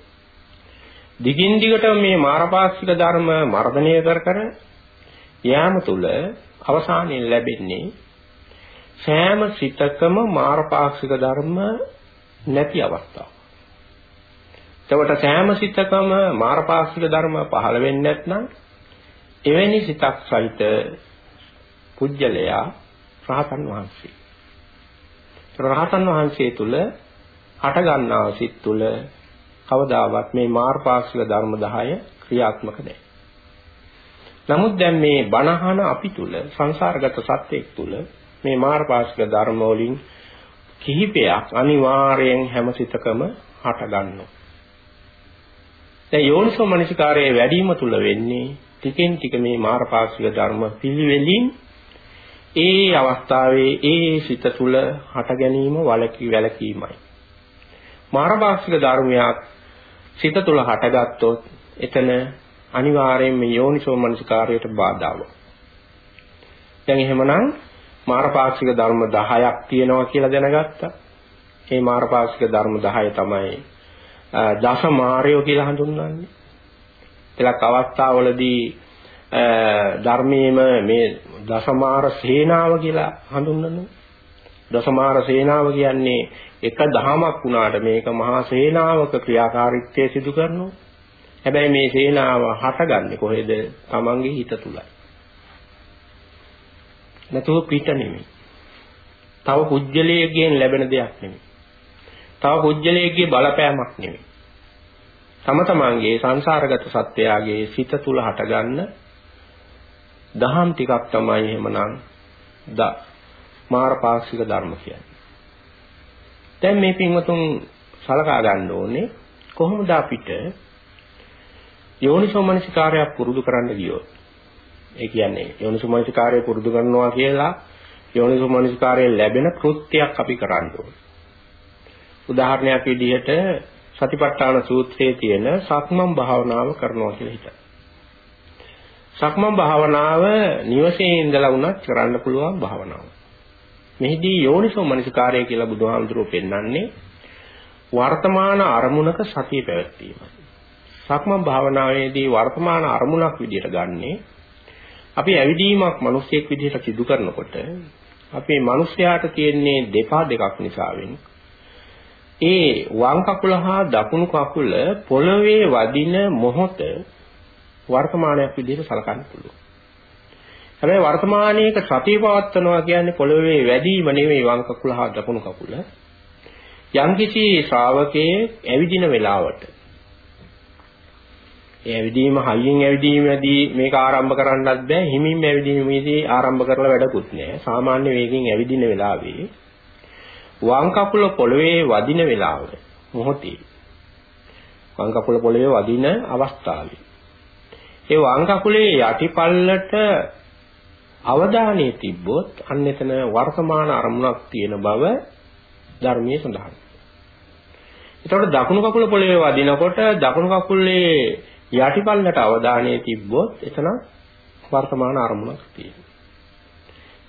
දිගින් දිගට මේ මාරපාක්ෂික ධර්ම මර්ධනය කර කර යාම තුල අවසානයේ ලැබෙන්නේ සෑම සිතකම මාරපාක්ෂික ධර්ම නැති අවස්ථාව. එතකොට සෑම සිතකම මාරපාක්ෂික ධර්ම පහළ වෙන්නේ නැත්නම් එවැනි සිතක් සහිත පුජ්‍යලයා රහතන් වහන්සේ. රහතන් වහන්සේ තුල හට ගන්නා සිත් තුල කවදාවත් මේ මාර්ගපාක්ෂික ධර්ම 10 ක්‍රියාත්මක නැහැ. නමුත් දැන් මේ බණහන අපි තුල සංසාරගත සත්‍යයක් තුල මේ මාර්ගපාක්ෂික ධර්ම වලින් කිහිපයක් අනිවාර්යෙන් හැම සිතකම හට ගන්නවා. දැන් යෝනිසෝ මනසිකාරයේ වැඩිම තුල වෙන්නේ ටිකෙන් ටික මේ මාර්ගපාක්ෂික ධර්ම පිළිවෙලින් ඒ අවස්ථාවේ ඒ සිත තුල හට ගැනීම වලකී වැලකීමයි. මාර්ගපාක්ෂික ධර්මයක් සිත තුල හටගත්තොත් එතන අනිවාර්යයෙන්ම යෝනිසෝ මනසිකාරයට බාධාවක්. දැන් එහෙමනම් මාර්ගපාක්ෂික ධර්ම 10ක් තියෙනවා කියලා දැනගත්තා. මේ මාර්ගපාක්ෂික ධර්ම 10 තමයි දස මාරයෝ කියලා හඳුන්වන්නේ. එලක් අවස්ථාවලදී ධර්මයේම මේ දසමාර සේනාව කියලා හඳුන්වනවා. දසමාර සේනාව කියන්නේ එක දහමක් වුණාට මේක මහා සේනාවක ක්‍රියාකාරීත්වය සිදු කරනවා. හැබැයි මේ සේනාව හටගන්නේ කොහෙද? Tamange හිත තුලයි. නැතුව පිට නෙමෙයි. තව කුජලයේගෙන් ලැබෙන දෙයක් නෙමෙයි. තව කුජලයේගේ බලපෑමක් නෙමෙයි. තම තමන්ගේ සංසාරගත සත්‍යයගේ සිත තුල හටගන්න දහම් ටිකක් තමයි එහෙමනම් ද මාරපාක්ෂික ධර්ම කියන්නේ. දැන් මේ පින්වතුන් සලකා ගන්න ඕනේ කොහොමද අපිට යෝනිසෝමනසිකාරය පුරුදු කරන්න ගියොත් ඒ කියන්නේ යෝනිසෝමනසිකාරය පුරුදු කරනවා කියලා යෝනිසෝමනසිකාරය ලැබෙන කෘත්‍යයක් අපි කරන්න ඕනේ. උදාහරණයක් විදිහට සතිපට්ඨාන සූත්‍රයේ තියෙන සක්මන් භාවනාව කරනවා කියලා හිතන්න. සක්මන් භාවනාව නිවසේ ඉඳලා වුණත් කරන්න පුළුවන් භාවනාවක්. මෙහිදී යෝනිසෝ මනසිකාරය කියලා බුදුහාමුදුරුවෝ පෙන්වන්නේ වර්තමාන අරමුණක සතිය පැවැත්වීමයි. සක්මන් භාවනාවේදී වර්තමාන අරමුණක් විදිහට ගන්නෙ අපි ඇවිදීමක් මිනිසෙක් විදිහට සිදු කරනකොට අපේ මිනිස්යාට තියෙන්නේ දෙපා දෙකක් නිසාවෙන් ඒ වම් කකුල හා දකුණු කකුල පොළවේ වදින මොහොත වර්තමානයක් විදිහට සලකන්න පුළුවන්. හැබැයි වර්තමානයේක සතිය පවත්වනවා කියන්නේ පොළවේ වැඩිම නෙවෙයි වම් කකුල හා දකුණු කකුල. යම්කිසි ශ්‍රාවකයේ ඇවිදින වෙලාවට ඒ ඇවිදීම හයියෙන් ඇවිදීමේදී මේක ආරම්භ කරන්නත් බෑ හිමින් ඇවිදීමේදී ආරම්භ කරලා වැඩකුත් නෑ සාමාන්‍ය වේගෙන් ඇවිදින වෙලාවේ වම් කකුල පොළවේ වදින වෙලාව මොහොතේ වම් කකුල පොළවේ වදින අවස්ථාවේ ඒ වම් කකුලේ යටිපල්ලට අවධානය තිබ්බොත් අන්න එතන වර්තමාන අරමුණක් තියෙන බව ධර්මයේ සඳහන්. එතකොට දකුණු කකුල පොළවේ වදිනකොට දකුණු කකුලේ යටිපල්ලට අවධානය තිබ්බොත් එතන වර්තමාන අරමුණක් තියෙනවා.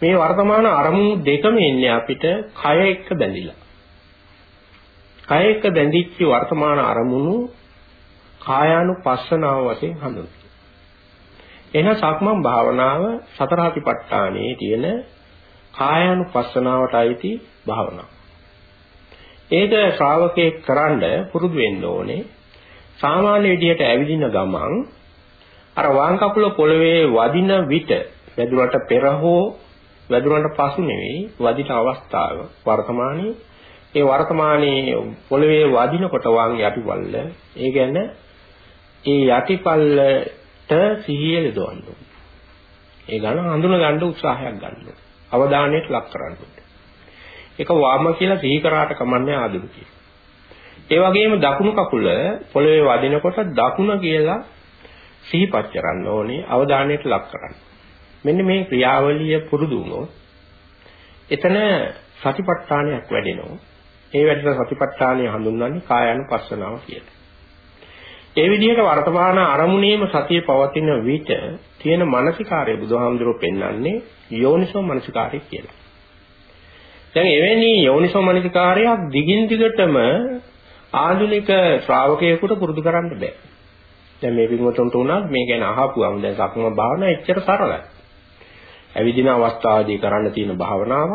මේ වර්තමාන අරමුණු දෙකම ඉන්නේ අපිට කය එක්ක බැඳිලා. කය එක්ක බැඳිච්ච වර්තමාන අරමුණු කායානුපස්සනාව වශයෙන් හඳුන්වනවා. එන සක්මන් භාවනාව සතර හතිපට්ඨානයේ තියෙන කායානුපස්සනාවට අයිති භාවනාව. ඒක ශ්‍රාවකයෙක් කරන්න පුරුදු වෙන්න ඕනේ. සාමාන්‍ය විදිහට ඇවිදින ගමන් අර වම් කකුල පොළවේ වදින විට වැදුරට පෙර හෝ වැදුරට පසු නෙවෙයි වදින අවස්ථාව වර්තමානයේ ඒ වර්තමානයේ පොළවේ වදිනකොට වම් යටිපල්ල ඒ කියන්නේ ඒ යටිපල්ල සිහිය යොදවන්න ඕනේ. ඒ ගණ හඳුන ගන්න උත්සාහයක් ගන්න ඕනේ. අවධානයට ලක් කරන්න ඕනේ. ඒක වාම කියලා සිහි කරාට කමන්නේ ආදුනිකයි. ඒ වගේම දකුණු කකුල පොළවේ වදිනකොට දකුණ කියලා සිහිපත් කරන්න ඕනේ අවධානයට ලක් කරන්න. මෙන්න මේ ක්‍රියාවලිය පුරුදු වුණොත් එතන සතිපට්ඨානයක් වැඩෙනවා. ඒ වැඩෙන සතිපට්ඨානය හඳුන්වන්නේ කායानुපස්සනාව කියලා. ඒ විදිහට වර්තමාන අරමුණේම සතිය පවතින විට තියෙන මානසිකාරය බුදුහාමුදුරුවෝ පෙන්වන්නේ යෝනිසෝ මානසිකාරය කියලා. දැන් එවැනි යෝනිසෝ මානසිකාරයක් දිගින් දිගටම ආධුනික ශ්‍රාවකයෙකුට පුරුදු කරන්න බෑ. දැන් මේ පිටුමතුන්ට උනත් මේ ගැන අහපුවම දැන් සක්ම භාවනාව එච්චර සරලයි. ඇවිදින අවස්ථාවේදී කරන්න තියෙන භාවනාව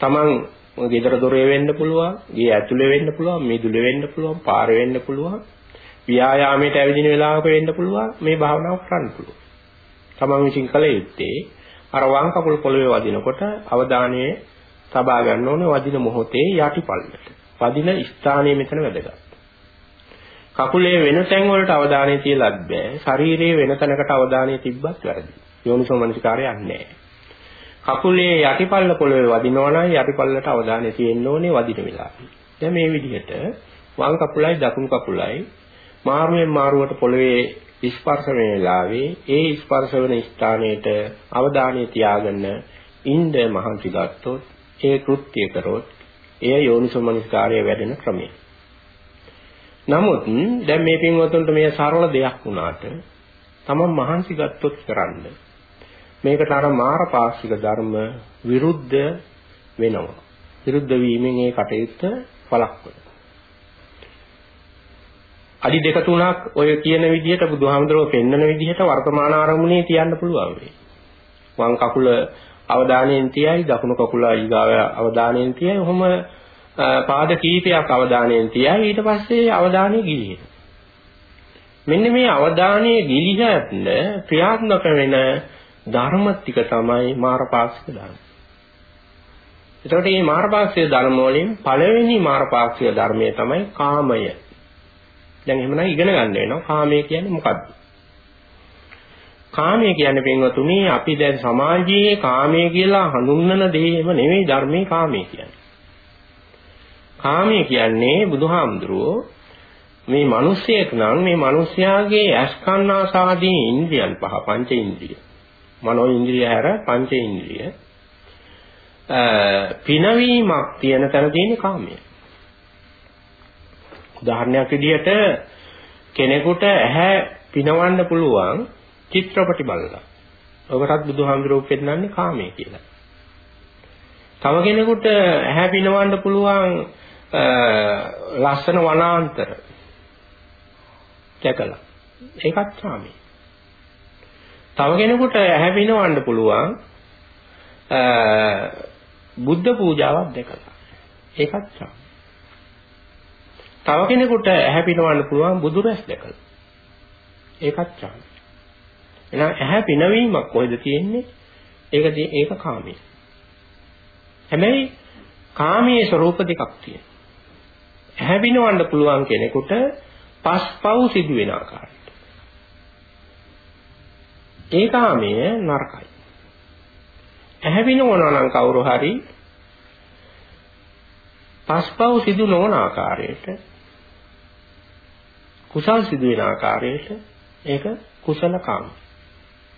තමන් ගෙදර දොරේ වෙන්න පුළුවන්, ගේ ඇතුලේ වෙන්න පුළුවන්, මිදුලේ වෙන්න පුළුවන්, පාරේ වෙන්න පුළුවන්. ව්‍යායාමයට ඇවිදින වෙලාවක වෙන්න පුළුවන් මේ භාවනාව කරන්න පුළුවන්. තමන් විසින් කළ යුත්තේ අර වම් කකුල පොළවේ වදිනකොට අවධානය තබා ගන්න ඕනේ වදින මොහොතේ යටිපල්ලට. වදින ස්ථානය මෙතන වැදගත්. කකුලේ වෙන තැන් වලට අවධානය තියලත් බෑ. ශරීරයේ වෙන තැනකට අවධානය තිබ්බත් වැරදි. යෝනිසෝ මනසිකාරයක් නැහැ. කකුලේ යටිපල්ල පොළවේ වදිනවා නම් යටිපල්ලට අවධානය තියෙන්න ඕනේ වදින වෙලාවේ. දැන් මේ විදිහට වම් කකුලයි දකුණු කකුලයි මාරුවෙන් මාරුවට පොළවේ ස්පර්ශ වෙන වෙලාවේ ඒ ස්පර්ශ වෙන ස්ථානයට අවධානය තියාගන්න ඉන්ද මහන්සි ගත්තොත් ඒ කෘත්‍ය කරොත් එය යෝනිසෝමනස්කාරය වැඩෙන ක්‍රමය. නමුත් දැන් මේ පින්වතුන්ට මේ සරල දෙයක් වුණාට තමන් මහන්සි ගත්තොත් කරන්න මේකට අර මාර පාක්ෂික ධර්ම විරුද්ධ වෙනවා. විරුද්ධ වීමෙන් ඒ කටයුත්ත වළක්වනවා. අඩි දෙක තුනක් ඔය කියන විදිහට බුදුහාමුදුරුවෝ පෙන්වන විදිහට වර්තමාන ආරමුණේ තියන්න පුළුවන් වෙයි. වම් කකුල අවධානයෙන් තියයි දකුණු කකුල ඊගාව අවධානයෙන් තියයි ඔහොම පාද කීපයක් අවධානයෙන් තියයි ඊට පස්සේ අවධානය ගිලිහෙන මෙන්න මේ අවධානයේ ගිලිහන්න ක්‍රියාත්මක වෙන ධර්ම ටික තමයි මාරපාක්ෂික ධර්ම. එතකොට මේ මාරපාක්ෂික ධර්ම වලින් පළවෙනි මාරපාක්ෂික ධර්මය තමයි කාමය. දැන් එහෙමනම් ඉගෙන ගන්න වෙනවා කාමය කියන්නේ මොකක්ද? කාමය කියන්නේ පින්වතුනි අපි දැන් සමාජයේ කාමය කියලා හඳුන්වන දේම නෙවෙයි ධර්මයේ කාමය කියන්නේ. කාමය කියන්නේ බුදුහාමුදුරුවෝ මේ මිනිස්සෙක් නම් මේ මිනිස්යාගේ අස්කන්නාසාදී ඉන්ද්‍රියන් පහ පංච ඉන්ද්‍රිය. මනෝ ඉන්ද්‍රිය හැර පංච ඉන්ද්‍රිය. පිනවීමක් තියෙන තැන තියෙන කාමය. උදාහරණයක් විදිහට කෙනෙකුට ඇහැ පිනවන්න පුළුවන් චිත්‍රපටි බලලා. ඔබටත් බුදුහාමුදුරුවෝ පෙන්නන්නේ කාමය කියලා. තව කෙනෙකුට ඇහැ පිනවන්න පුළුවන් ලස්සන වනාන්තර දැකලා. ඒකත් සාමී. තව කෙනෙකුට ඇහැ පිනවන්න පුළුවන් බුද්ධ පූජාවක් දැකලා. ඒකත් සාමී. තව කෙනෙකුට ඇහැ පිනවන්න පුළුවන් බුදු රැස් දැකලා. ඒකත් සාමී. එහෙනම් ඇහැ පිනවීමක් කොහෙද තියෙන්නේ? ඒක ඒක කාමී. හැබැයි කාමයේ ස්වરૂප දෙකක් තියෙනවා. ඇහැ පිනවන්න පුළුවන් කෙනෙකුට පස්පව් සිදු වෙන ආකාරයට. ඒ කාමය නරකයි. ඇහැවිනවනවා නම් කවුරු හරි පස්පව් සිදු නොවන ආකාරයට කුසල් සිදු වෙන ආකාරයට ඒක කුසල කාම.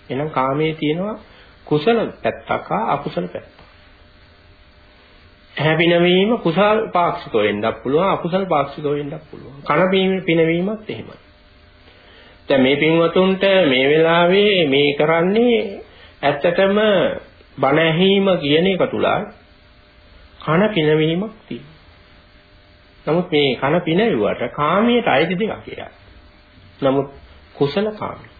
එහෙනම් කාමයේ තියෙනවා කුසල පැත්තක් හා අකුසල පැත්තක්. ඇහැ පිනවීම කුසල් පාක්ෂික වෙන්නත් පුළුවන් අකුසල පාක්ෂික වෙන්නත් පුළුවන්. කන පිනවීමත් එහෙමයි. දැන් මේ පින්වතුන්ට මේ වෙලාවේ මේ කරන්නේ ඇත්තටම බණ ඇහිීම කියන එක තුල කන පිනවීමක් තියෙනවා. නමුත් මේ කන පිනවුවට කාමයට අයිති දෙකක් කියලා. නමුත් කුසල කාමී.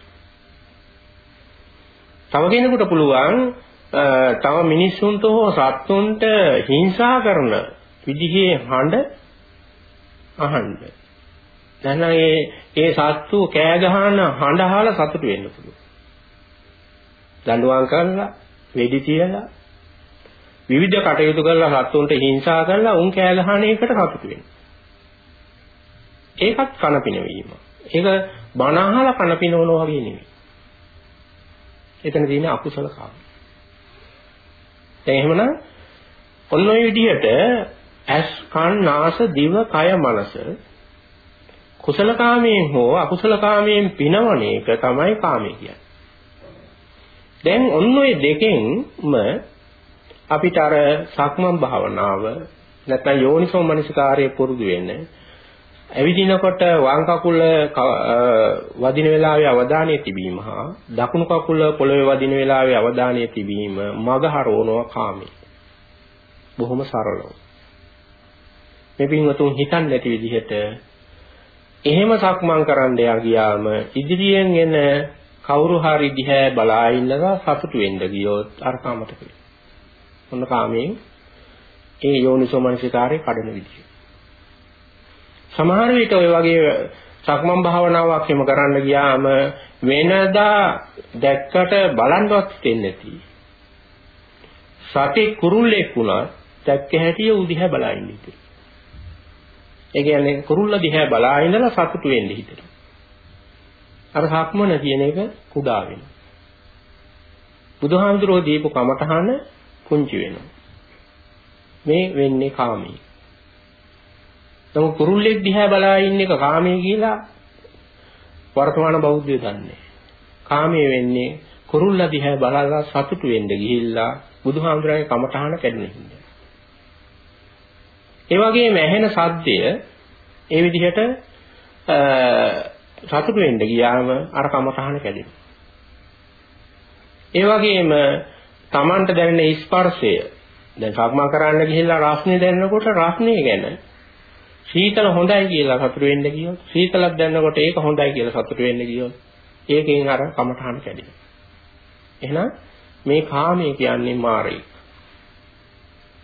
තව කෙනෙකුට පුළුවන් තව මිනිස්සුන්ට හෝ සත්තුන්ට හිංසා කරන විදිහේ හඬ අහන්න. දැන් ඒ ඒ සත්තු කෑ ගහන හඬ අහලා සතුටු වෙන්න පුළුවන්. දඬුවම් කරලා, වෙඩි තියලා, විවිධ කටයුතු කරලා සත්තුන්ට හිංසා කරලා උන් කෑ ගහන එකට සතුටු වෙන්න. ඒකත් කන පිනවීම. ඒක බණ අහලා කන පිනවනවා වගේ නෙමෙයි. එතන තියෙන අකුසල කාම. දැන් එහෙමනම් ඔන්න ඔය විදිහට ඇස් කන් නාස දිව කය මනස කුසල කාමයෙන් හෝ අකුසල කාමයෙන් පිනවන එක තමයි කාමය කියන්නේ. දැන් ඔන්න ඔය දෙකෙන්ම අපිට අර සක්මන් භාවනාව නැත්නම් යෝනිසෝ මනසිකාරයේ පුරුදු වෙන්නේ ඇවිදිනකොට වම් කකුල වදින වෙලාවේ අවධානය තිබීම හා දකුණු කකුල පොළවේ වදින වෙලාවේ අවධානය තිබීම මග හරවනවා කාමී. බොහොම සරලව. මේ පින්වතුන් හිතන්නේ නැති විදිහට එහෙම සක්මන් කරන්න ගියාම ඉදිරියෙන් එන කවුරු හරි දිහා බලා ඉන්නලා සතුටු වෙන්න ගියොත් අර කාමතක වෙනවා. ඔන්න කාමයෙන් ඒ යෝනිසෝමනසිකාරේ කඩන විදිහ. සමහර විට ඔය වගේ සක්මන් භාවනාවක් හිම කරන්න ගියාම වෙනදා දැක්කට බලන්නවත් දෙන්නේ නැති. සතේ කුරුල්ලෙක් වුණා දැක්ක හැටි උදිහැ බලා ඉන්නේ. ඒ කියන්නේ කුරුල්ල දිහා බලා ඉඳලා සතුටු වෙන්න හිතෙනවා. අර සක්මන කියන එක කුඩා වෙනවා. බුදුහාමුදුරෝ දීපු කමඨහන පුංචි වෙනවා. මේ වෙන්නේ කාමී. නමුත් කුරුල්ලෙක් දිහා බලා ඉන්න එක කාමයේ කියලා වර්තමාන බෞද්ධය දන්නේ. කාමයේ වෙන්නේ කුරුල්ලා දිහා බලලා සතුටු වෙන්න ගිහිල්ලා බුදුහාමුදුරන්ගේ කමඨහන කැඩුනේ හින්දා. ඒ වගේම ඇහෙන සද්දය ඒ විදිහට සතුටු වෙන්න ගියාම අර කමඨහන කැඩෙනවා. ඒ වගේම Tamanට දැනෙන ස්පර්ශය දැන් සක්මා කරන්න ගිහිල්ලා රස්නේ දැනෙනකොට රස්නේ ගැන සීතල හොඳයි කියලා සතුටු වෙන්න ගියොත් සීතලක් දැනනකොට ඒක හොඳයි කියලා සතුටු වෙන්න ගියොත් ඒකෙන් අර කමඨහන කැඩෙනවා. එහෙනම් මේ කාමය කියන්නේ මායය.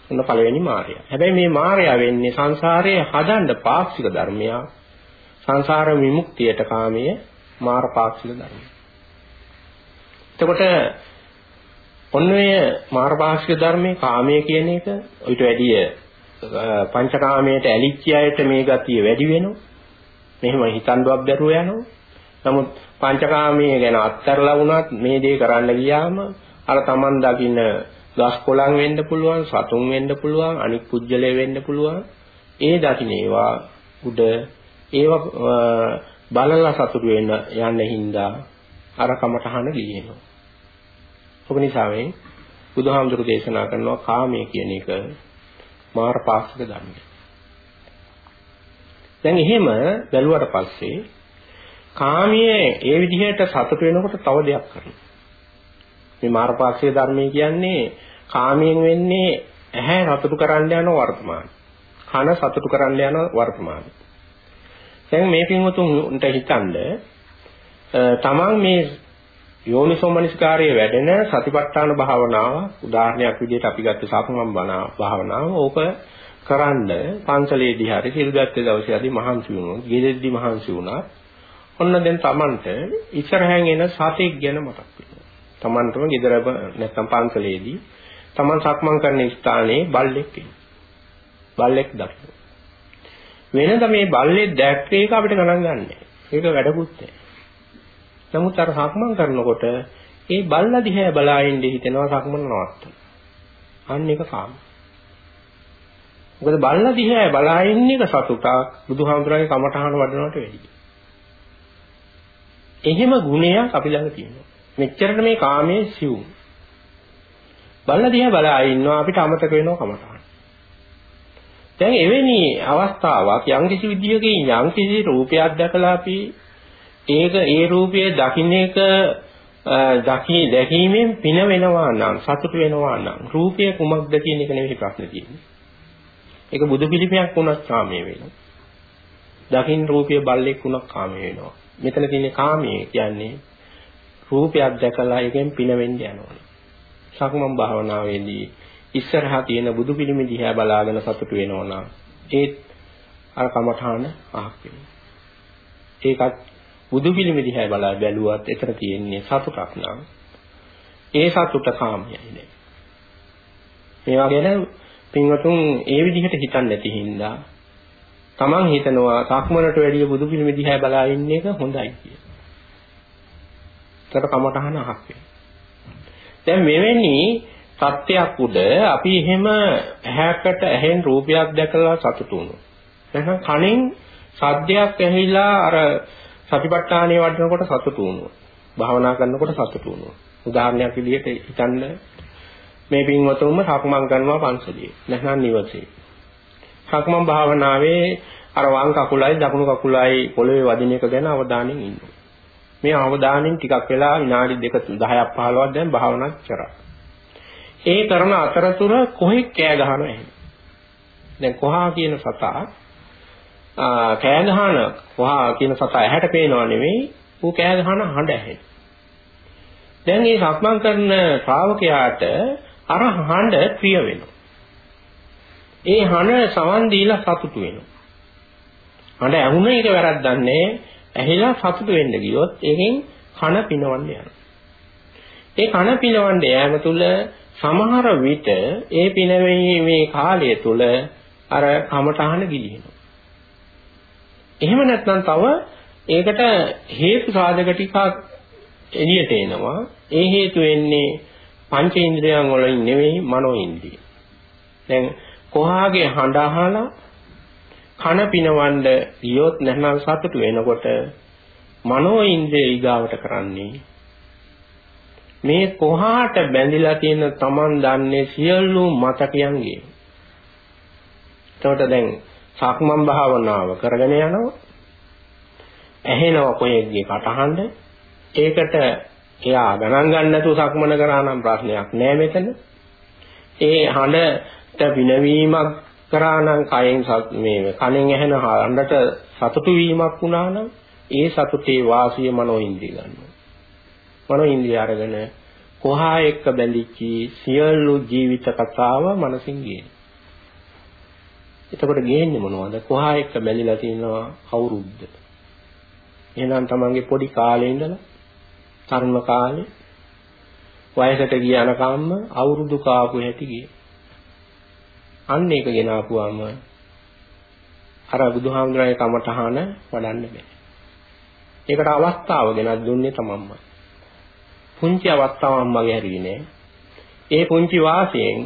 ඔන්න පළවෙනි මායය. හැබැයි මේ මායය වෙන්නේ සංසාරයේ හදන්න පාක්ෂික ධර්මයක්. සංසාර විමුක්තියට කාමයේ මාර පාක්ෂික ධර්මයක්. එතකොට ඔන්න ඔය මාර පාක්ෂික ධර්මයේ කාමයේ කියන එක ඊට වැඩිය පංචකාමයට ඇලිච්ච අයට මේ ගතිය වැඩි වෙනවා. මෙහෙම හිතන්දුවක් බැරුව යනවා. නමුත් පංචකාමයේ ගැන අත්හැරලා වුණත් මේ දේ කරන්න ගියාම අර Taman දකින්න ගස් කොළන් වෙන්න පුළුවන්, සතුන් වෙන්න පුළුවන්, අනික් කුජලයේ වෙන්න පුළුවන්. ඒ දකින්න ඒවා උඩ ඒවා බලලා සතුටු වෙන්න යන්න හින්දා අර කමටහන ලියනවා. ඔබ නිසා මේ බුදුහාමුදුරු දේශනා කරනවා කාමය කියන එක මාර්ගපාක්ෂික ධර්මය. දැන් එහෙම බැලුවට පස්සේ කාමයේ ඒ විදිහට සතුට වෙනකොට තව දෙයක් කරනවා. මේ මාර්ගපාක්ෂික ධර්මය කියන්නේ කාමයෙන් වෙන්නේ ඇහැ සතුටු කරන්න යන වර්තමාන. කන සතුටු කරන්න යන වර්තමාන. දැන් මේ පින්වතුන්ට හිතනද තමන් මේ යෝනිසෝමනස්කාරයේ වැඩෙන සතිපට්ඨාන භාවනාව උදාහරණයක් විදිහට අපි ගත්ත සක්මන් භාවනාව ඕක කරන්න පන්සලේදී හරි සිල් ගත්තේ දවසේ හරි මහන්සි වුණොත් ගෙදෙද්දි මහන්සි වුණා ඔන්න දැන් Tamanට ඉස්සරහෙන් එන සතෙක් ගැන මතක් වෙනවා Tamanටම ගෙදර නැත්තම් පන්සලේදී Taman සක්මන් කරන ස්ථානයේ බල්ලෙක් බල්ලෙක් දකින්න වෙනද මේ බල්ලෙක් දැක්කේ එක අපිට ගණන් ගන්නෑ ඒක වැඩකුත් නෑ නමුත් අර සක්මන් කරනකොට ඒ බල්ලා දිහා බලා ඉඳි හිතෙනවා සක්මන නවත්තන්න. අන්න එක කාම. මොකද බල්ලා දිහා බලා ඉන්න එක සතුටක් බුදුහාමුදුරන්ගේ කමඨහන වඩනවට වැඩියි. එහෙම ගුණයක් අපි ළඟ තියෙනවා. මෙච්චරට මේ කාමයේ සිවුම්. බල්ලා දිහා බලා ඉන්නවා අපිට අමතක වෙනවා කමඨහන. දැන් එවැනි අවස්ථාවක් යම්කිසි විදියකින් යම්කිසි රූපයක් දැකලා අපි ඒක ඒ රූපයේ දකින්න එක දකි දැකීමෙන් පින වෙනවා නම් සතුට වෙනවා නම් රූපය කුමක්ද කියන එක නෙවෙයි ප්‍රශ්නේ තියෙන්නේ. ඒක බුදු පිළිපයක් වුණත් කාමයේ වෙනවා. දකින් රූපය බල්ලෙක් වුණත් කාමයේ වෙනවා. මෙතන තියෙන්නේ කාමයේ කියන්නේ රූපයක් දැකලා එකෙන් පින වෙන්න යනවා. සක්මන් භාවනාවේදී ඉස්සරහා තියෙන බුදු පිළිම දිහා බලාගෙන සතුට වෙනවා නම් ඒත් අර කමඨාන අහක් වෙනවා. ඒකත් බුදු පිළිම දිහා බලා බැලුවත් එතන තියෙන්නේ සතුටක් නම් ඒ සතුට කාමයයි නේ. මේවා ගැන පින්වතුන් ඒ විදිහට හිතන්නේ නැති හින්දා Taman හිතනවා සක්මනට වැඩිය බුදු පිළිම දිහා බලා ඉන්න එක හොඳයි කියලා. ඒකට කමටහන අහක් දැන් මෙවැනි සත්‍යයක් උඩ අපි එහෙම ඇහැකට ඇහෙන් රූපයක් දැකලා සතුටු වුණොත්. එහෙනම් කණෙන් සද්දයක් ඇහිලා අර සතිපට්ඨානය වඩනකොට සතුටු වුණා. භාවනා කරනකොට සතුටු වුණා. උදාහරණයක් විදිහට හිතන්න මේ පින්වතුන්ම සක්මන් කරනවා පන්සලේ. නැත්නම් නිවසේ. සක්මන් භාවනාවේ අර වම් කකුලයි දකුණු කකුලයි පොළවේ වදින එක ගැන අවධානයෙන් ඉන්නවා. මේ අවධානයෙන් ටිකක් වෙලා විනාඩි 2 10ක් 15ක් දැන් භාවනා කරා. ඒ කරන අතරතුර කොහෙක් කෑ ගහනවා එහෙම. දැන් කොහා කියන සතා කෑ ගහන වහා කියන සතා ඇහැට පේනව නෙවෙයි ඌ කෑ ගහන හඬ ඇහෙන. දැන් මේ සක්මන් කරන ශ්‍රාවකයාට අර හඬ ප්‍රිය වෙනවා. ඒ හඬ සමන් දීලා සතුටු වෙනවා. හඬ ඇහුණ එක වැරද්දක් නැහැ. ඇහිලා සතුටු වෙන්න ගියොත් ඒකෙන් කන පිනවන්න යනවා. ඒ කන පිනවන්න යෑම තුල සමහර විට ඒ පිනවීමේ කාලය තුල අර කමටහන ගිලිනවා. එහෙම නැත්නම් තව ඒකට හේතු සාධක ටිකක් එළියට එනවා. ඒ හේතු වෙන්නේ පංචේන්ද්‍රයන් වලින් නෙවෙයි මනෝ ඉන්ද්‍රිය. දැන් කොහාගේ හඬ අහලා කන පිනවන්න ගියොත් නැත්නම් සතුටු වෙනකොට මනෝ ඉන්ද්‍රිය ඊගාවට කරන්නේ මේ කොහාට බැඳිලා තියෙන Taman දන්නේ සියලු මතකයන්ගේ. එතකොට දැන් සක්මන් භාවනාව කරගෙන යනවා. ඇහෙනව කොහෙන්ගේ කටහඬ. ඒකට එයා ගණන් ගන්න නැතුව සක්මන කරා නම් ප්‍රශ්නයක් නෑ මෙතන. ඒ හඬට විනවීමක් කරා නම් කයෙන් මේ කනෙන් ඇහෙන හඬට සතුටු වීමක් වුණා නම් ඒ සතුටේ වාසිය මනෝ ඉන්ද්‍රිය ගන්නවා. මනෝ ඉන්ද්‍රිය අරගෙන කොහා එක්ක බැඳිච්ච සියලු ජීවිත කතාව මනසින් ගේනවා. එතකොට ගේන්නේ මොනවද? කොහා එක්ක බැඳිලා තියෙනවා අවුරුද්ද. එහෙනම් තමන්ගේ පොඩි කාලේ ඉඳලා තරුණ කාලේ වයසට ගියනකම්ම අවුරුදු කාපු හැටි ගියේ. අන්න ඒක ගෙන ආපුවාම අර බුදුහාමුදුරනේ කමටහන වඩන්න බෑ. ඒකට අවස්ථාව ගෙනත් දුන්නේ තමන්මයි. පුංචි අවස්ථාවක් මගේ හැරියේ නෑ. ඒ පුංචි වාසියෙන්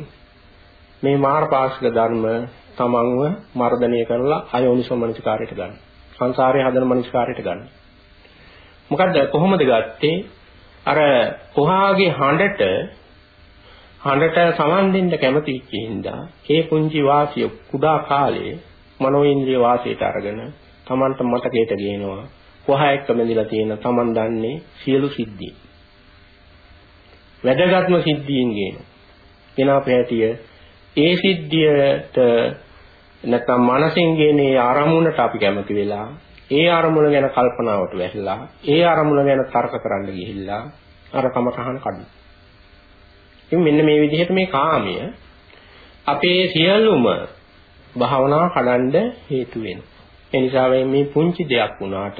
මේ මාර්ගපාක්ෂික ධර්ම තමන්ව මර්ධනය කරලා අයෝනිසෝ මනසිකාරයට ගන්න. සංසාරයේ හදන මනසිකාරයට ගන්න. මොකද්ද කොහොමද ගත්තේ? අර කොහාගේ හඬට හඬට සමන් දෙන්න කැමති කිහින්දා ඒ පුංචි වාසිය කුඩා කාලේ මනෝඉන්ද්‍රිය වාසයට අරගෙන Tamanට මතකයට ගේනවා. කොහා එක්ක බැඳිලා තියෙන Taman දන්නේ සියලු සිද්ධි වැදගත්ම සිද්ධීන් ගේනවා. එනා පැහැටිය ඒ සිද්ධියට නැත්නම් මනසෙන් ගේනේ ආරමුණට අපි කැමති වෙලා ඒ අරමුණ ගැන කල්පනාවට වැහිලා ඒ අරමුණ ගැන තර්ක කරන්න ගිහිල්ලා අර කමතහන කඩන. ඉතින් මෙන්න මේ විදිහට මේ කාමය අපේ සියලුම භාවනාව කඩන්න හේතු වෙනවා. ඒ නිසා මේ පුංචි දෙයක් වුණාට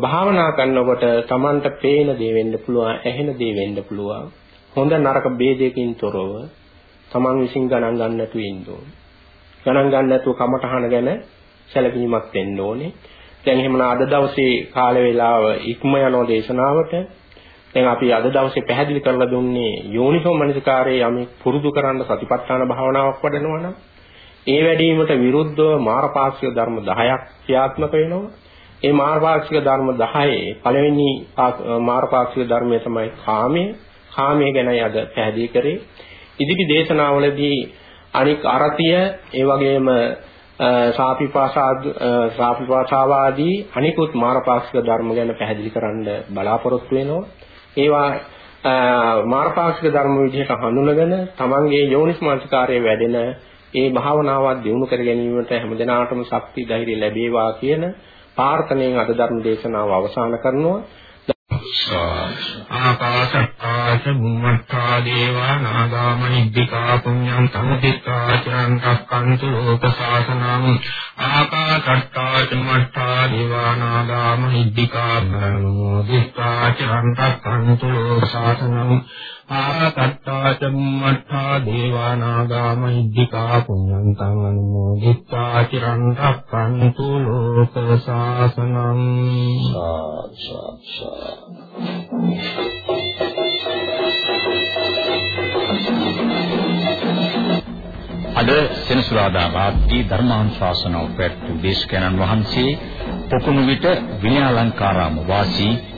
භාවනා කරනකොට Tamanට පේන දේ වෙන්න පුළුවන්, ඇහෙන දේ වෙන්න පුළුවන්. හොඳ නරක ભેදයකින් තොරව Taman විසින් ගණන් ගන්න නැතුව ඉන්න ඕනේ. ගණන් ගන්න නැතුව කමටහන ගැන සැලකීමක් වෙන්න ඕනේ. දැන් එහෙමනම් අද දවසේ කාල වේලාව ඉක්ම යන දේශනාවට දැන් අපි අද දවසේ පැහැදිලි කරලා දුන්නේ යෝනිසෝ මනසිකාරයේ යමි පුරුදු කරන්න සතිපට්ඨාන භාවනාවක් වඩනවා නම් ඒ වැඩිවීමට විරුද්ධව මාරපාක්ෂික ධර්ම 10ක් ක්‍රියාත්මක වෙනවා. ඒ මාරපාක්ෂික ධර්ම 10 පළවෙනි මාරපාක්ෂික ධර්මය තමයි කාමය. කාමය ගැනයි අද පැහැදිලි කරේ. ඉදිරි දේශනාවලදී අනික් අරතිය ඒ වගේම සාපිපාසාද සාපිපාසාවාදී අනිකුත් මාරපාක්ෂික ධර්ම ගැන පැහැදිලි කරන්න බලාපොරොත්තු වෙනවා. ඒවා මාර්ගපාක්ෂික ධර්ම විදිහට හඳුනගෙන තමන්ගේ යෝනිස්මාංශකාරයේ වැඩෙන ඒ භාවනාවත් දියුණු කර ගැනීමට හැමදෙනාටම ශක්ති ධෛර්ය ලැබේවා කියන ප්‍රාර්ථනාවෙන් අද ධර්ම දේශනාව අවසන් කරනවා. ආකාශත්තාච බුම්මත්තා දේවා නාගාමනිද්దికා පුඤ්ඤං සම්පතිත්තා චරං රක්칸තු ලෝක ශාසනං ආකාශත්තාච මත්තා දේවා නාගාමනිද්దికා පුඤ්ඤං සම්පතිත්තා චරං රක්칸තු ලෝක ශාසනං ආකට්ටා චම්මට්ඨා දේවානාගා මහිද්దికා පුඤ්ඤන්තං අනුමෝදිත්වා චිරන් රක්ඛන්තු ලෝක සාසනං අද සෙනසුරාදා රාත්‍රී ධර්මාංශාසනව පැවැත් වූ දේශකයන්න් වහන්සේ පොකුණු විට විනයාලංකාරාම වාසී